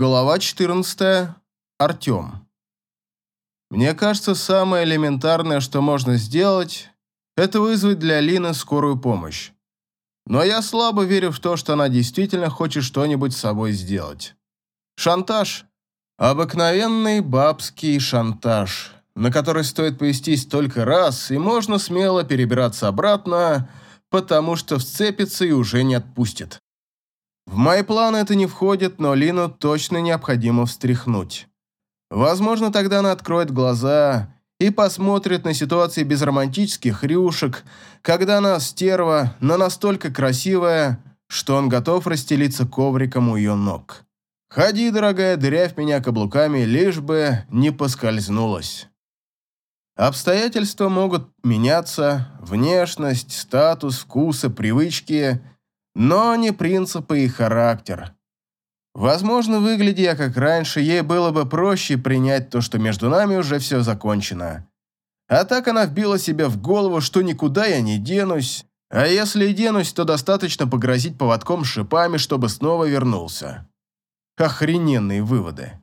Глава 14. Артем. Мне кажется, самое элементарное, что можно сделать, это вызвать для Лины скорую помощь. Но я слабо верю в то, что она действительно хочет что-нибудь с собой сделать. Шантаж. Обыкновенный бабский шантаж, на который стоит повестись только раз, и можно смело перебираться обратно, потому что вцепится и уже не отпустит. В мои планы это не входит, но Лину точно необходимо встряхнуть. Возможно, тогда она откроет глаза и посмотрит на ситуации без романтических рюшек, когда она стерва, но настолько красивая, что он готов расстелиться ковриком у ее ног. «Ходи, дорогая, дырявь меня каблуками, лишь бы не поскользнулась». Обстоятельства могут меняться, внешность, статус, вкусы, привычки – но не принципы и характер. Возможно, выглядя я как раньше, ей было бы проще принять то, что между нами уже все закончено. А так она вбила себе в голову, что никуда я не денусь, а если и денусь, то достаточно погрозить поводком шипами, чтобы снова вернулся. Охрененные выводы.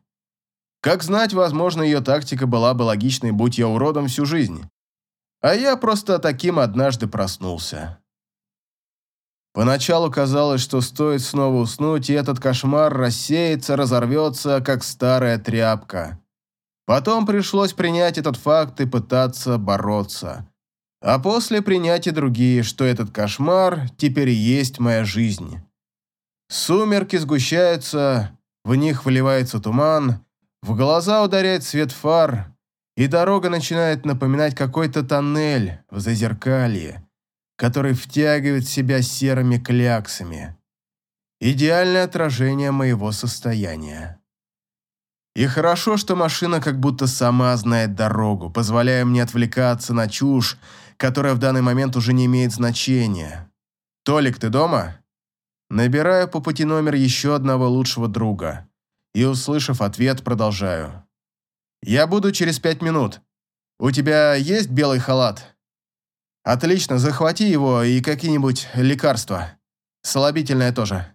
Как знать, возможно, ее тактика была бы логичной, будь я уродом всю жизнь. А я просто таким однажды проснулся. Поначалу казалось, что стоит снова уснуть, и этот кошмар рассеется, разорвется, как старая тряпка. Потом пришлось принять этот факт и пытаться бороться. А после принять и другие, что этот кошмар теперь есть моя жизнь. Сумерки сгущаются, в них вливается туман, в глаза ударяет свет фар, и дорога начинает напоминать какой-то тоннель в зазеркалье который втягивает себя серыми кляксами. Идеальное отражение моего состояния. И хорошо, что машина как будто сама знает дорогу, позволяя мне отвлекаться на чушь, которая в данный момент уже не имеет значения. «Толик, ты дома?» Набираю по пути номер еще одного лучшего друга и, услышав ответ, продолжаю. «Я буду через пять минут. У тебя есть белый халат?» Отлично, захвати его и какие-нибудь лекарства. Слабительное тоже.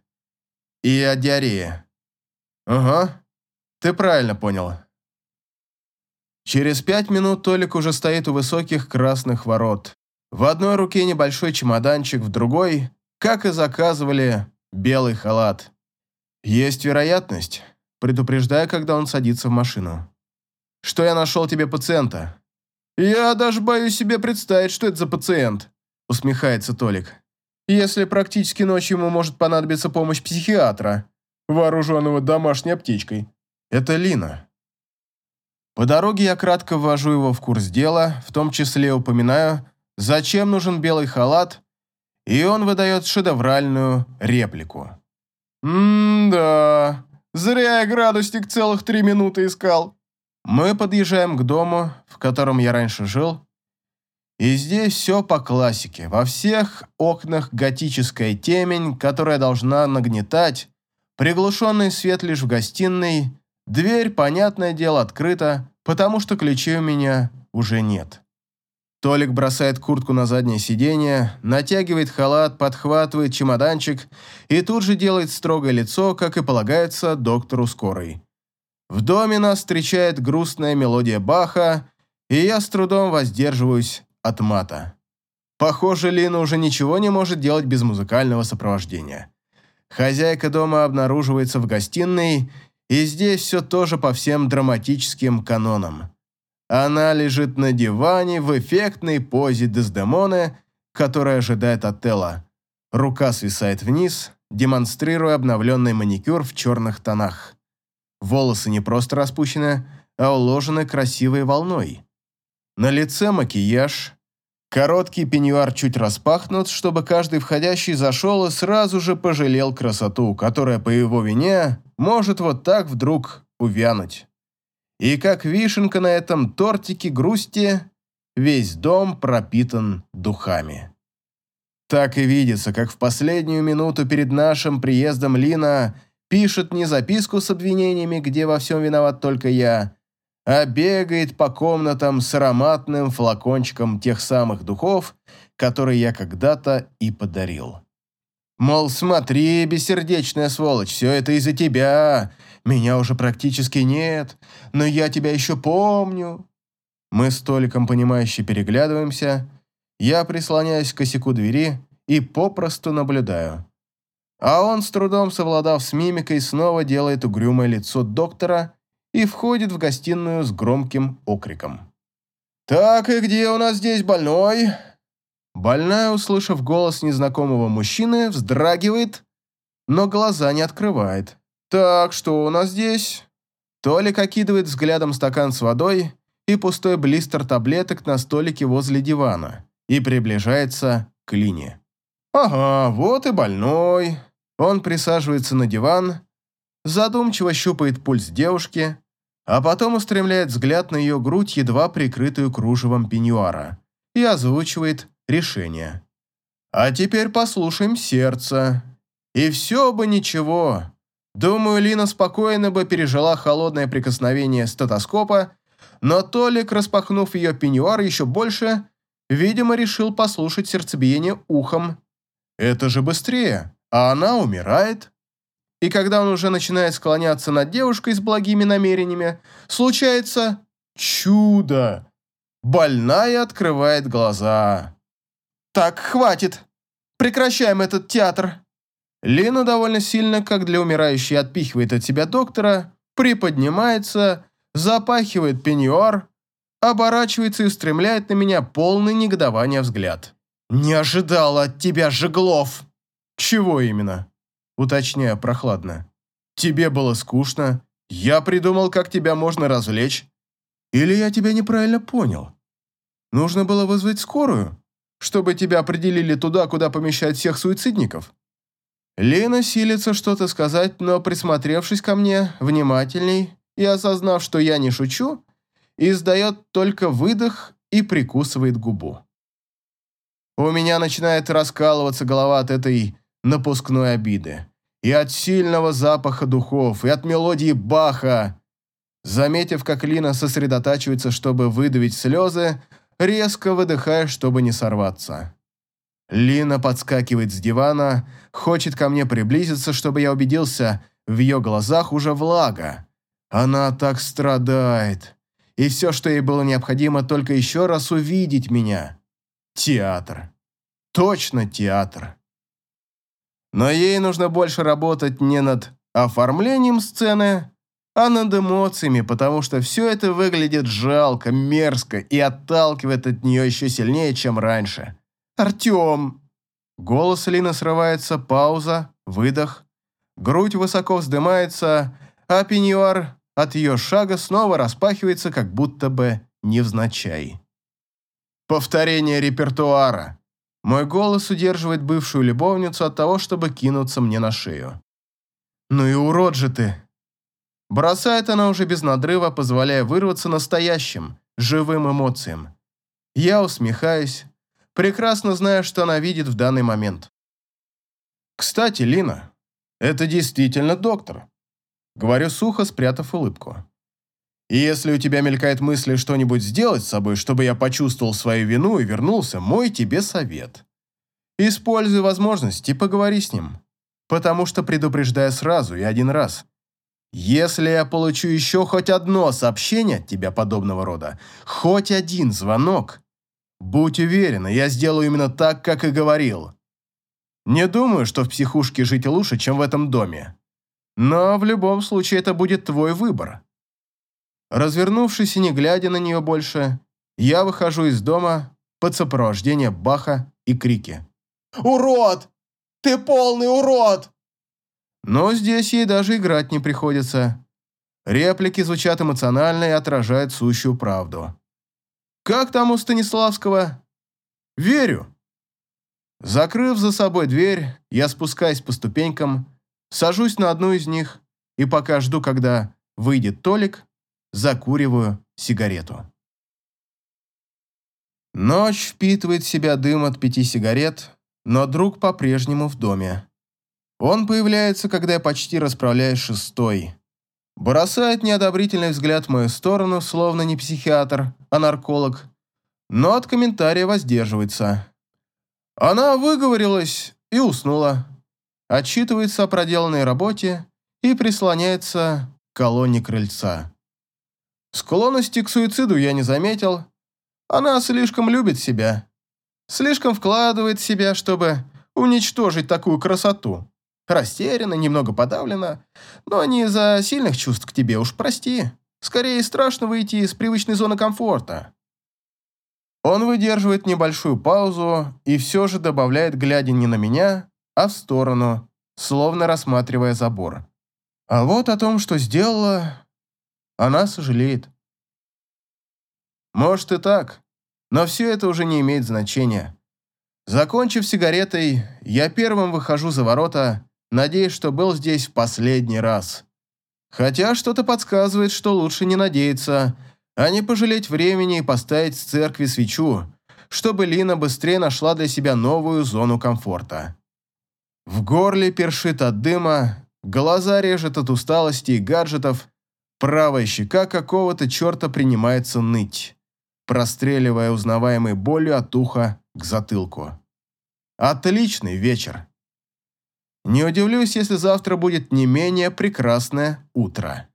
И от диареи. Ага, ты правильно понял. Через пять минут Толик уже стоит у высоких красных ворот. В одной руке небольшой чемоданчик, в другой, как и заказывали, белый халат. Есть вероятность, предупреждая, когда он садится в машину. Что я нашел тебе пациента. «Я даже боюсь себе представить, что это за пациент», – усмехается Толик. «Если практически ночью ему может понадобиться помощь психиатра, вооруженного домашней аптечкой. Это Лина». По дороге я кратко ввожу его в курс дела, в том числе упоминаю, зачем нужен белый халат, и он выдает шедевральную реплику. «М-да, зря я градусник целых три минуты искал». Мы подъезжаем к дому, котором я раньше жил, и здесь все по классике. Во всех окнах готическая темень, которая должна нагнетать, приглушенный свет лишь в гостиной, дверь, понятное дело, открыта, потому что ключей у меня уже нет. Толик бросает куртку на заднее сиденье, натягивает халат, подхватывает чемоданчик и тут же делает строгое лицо, как и полагается доктору скорой. В доме нас встречает грустная мелодия Баха, и я с трудом воздерживаюсь от мата. Похоже, Лина уже ничего не может делать без музыкального сопровождения. Хозяйка дома обнаруживается в гостиной, и здесь все тоже по всем драматическим канонам. Она лежит на диване в эффектной позе Дездемоны, которая ожидает от Телла. Рука свисает вниз, демонстрируя обновленный маникюр в черных тонах. Волосы не просто распущены, а уложены красивой волной. На лице макияж. Короткий пеньюар чуть распахнут, чтобы каждый входящий зашел и сразу же пожалел красоту, которая по его вине может вот так вдруг увянуть. И как вишенка на этом тортике грусти, весь дом пропитан духами. Так и видится, как в последнюю минуту перед нашим приездом Лина пишет не записку с обвинениями, где во всем виноват только я, а бегает по комнатам с ароматным флакончиком тех самых духов, которые я когда-то и подарил. Мол, смотри, бессердечная сволочь, все это из-за тебя. Меня уже практически нет, но я тебя еще помню. Мы с Толиком, понимающе переглядываемся. Я прислоняюсь к косяку двери и попросту наблюдаю. А он, с трудом совладав с мимикой, снова делает угрюмое лицо доктора и входит в гостиную с громким окриком. «Так, и где у нас здесь больной?» Больная, услышав голос незнакомого мужчины, вздрагивает, но глаза не открывает. «Так, что у нас здесь?» Толик окидывает взглядом стакан с водой и пустой блистер таблеток на столике возле дивана и приближается к Лине. «Ага, вот и больной». Он присаживается на диван, задумчиво щупает пульс девушки, а потом устремляет взгляд на ее грудь, едва прикрытую кружевом пеньюара, и озвучивает решение. А теперь послушаем сердце. И все бы ничего. Думаю, Лина спокойно бы пережила холодное прикосновение стетоскопа, но Толик, распахнув ее пеньюар еще больше, видимо, решил послушать сердцебиение ухом. Это же быстрее, а она умирает. И когда он уже начинает склоняться над девушкой с благими намерениями, случается чудо. Больная открывает глаза. «Так, хватит! Прекращаем этот театр!» Лина довольно сильно, как для умирающей, отпихивает от себя доктора, приподнимается, запахивает пеньюар, оборачивается и устремляет на меня полный негодования взгляд. «Не ожидала от тебя, Жеглов!» «Чего именно?» Уточняю прохладно. «Тебе было скучно. Я придумал, как тебя можно развлечь. Или я тебя неправильно понял? Нужно было вызвать скорую?» чтобы тебя определили туда, куда помещают всех суицидников?» Лена силится что-то сказать, но, присмотревшись ко мне внимательней и осознав, что я не шучу, издает только выдох и прикусывает губу. У меня начинает раскалываться голова от этой напускной обиды. И от сильного запаха духов, и от мелодии Баха. Заметив, как Лина сосредотачивается, чтобы выдавить слезы, резко выдыхая, чтобы не сорваться. Лина подскакивает с дивана, хочет ко мне приблизиться, чтобы я убедился, в ее глазах уже влага. Она так страдает. И все, что ей было необходимо, только еще раз увидеть меня. Театр. Точно театр. Но ей нужно больше работать не над оформлением сцены, а над эмоциями, потому что все это выглядит жалко, мерзко и отталкивает от нее еще сильнее, чем раньше. «Артем!» Голос Лины срывается, пауза, выдох. Грудь высоко вздымается, а пеньюар от ее шага снова распахивается, как будто бы невзначай. Повторение репертуара. Мой голос удерживает бывшую любовницу от того, чтобы кинуться мне на шею. «Ну и урод же ты!» Бросает она уже без надрыва, позволяя вырваться настоящим, живым эмоциям. Я усмехаюсь, прекрасно зная, что она видит в данный момент. «Кстати, Лина, это действительно доктор», — говорю сухо, спрятав улыбку. «И если у тебя мелькает мысли что-нибудь сделать с собой, чтобы я почувствовал свою вину и вернулся, мой тебе совет. Используй возможность и поговори с ним, потому что предупреждая сразу и один раз, если я получу еще хоть одно сообщение от тебя подобного рода, хоть один звонок, будь уверена, я сделаю именно так, как и говорил. Не думаю, что в психушке жить лучше, чем в этом доме. Но в любом случае это будет твой выбор. Развернувшись и не глядя на нее больше, я выхожу из дома под сопровождение Баха и крики. «Урод! Ты полный урод!» Но здесь ей даже играть не приходится. Реплики звучат эмоционально и отражают сущую правду. «Как там у Станиславского?» «Верю». Закрыв за собой дверь, я спускаюсь по ступенькам, сажусь на одну из них и пока жду, когда выйдет Толик, закуриваю сигарету. Ночь впитывает в себя дым от пяти сигарет, но друг по-прежнему в доме. Он появляется, когда я почти расправляюсь шестой. Бросает неодобрительный взгляд в мою сторону, словно не психиатр, а нарколог, но от комментария воздерживается. Она выговорилась и уснула. отчитывается о проделанной работе и прислоняется к колонне крыльца. Склонности к суициду я не заметил. Она слишком любит себя. Слишком вкладывает себя, чтобы уничтожить такую красоту. Растеряна, немного подавлена, но не из-за сильных чувств к тебе, уж прости. Скорее страшно выйти из привычной зоны комфорта. Он выдерживает небольшую паузу и все же добавляет, глядя не на меня, а в сторону, словно рассматривая забор. А вот о том, что сделала, она сожалеет. Может и так, но все это уже не имеет значения. Закончив сигаретой, я первым выхожу за ворота, надеясь, что был здесь в последний раз. Хотя что-то подсказывает, что лучше не надеяться, а не пожалеть времени и поставить в церкви свечу, чтобы Лина быстрее нашла для себя новую зону комфорта. В горле першит от дыма, глаза режет от усталости и гаджетов, правая щека какого-то черта принимается ныть, простреливая узнаваемой болью от уха к затылку. Отличный вечер. Не удивлюсь, если завтра будет не менее прекрасное утро.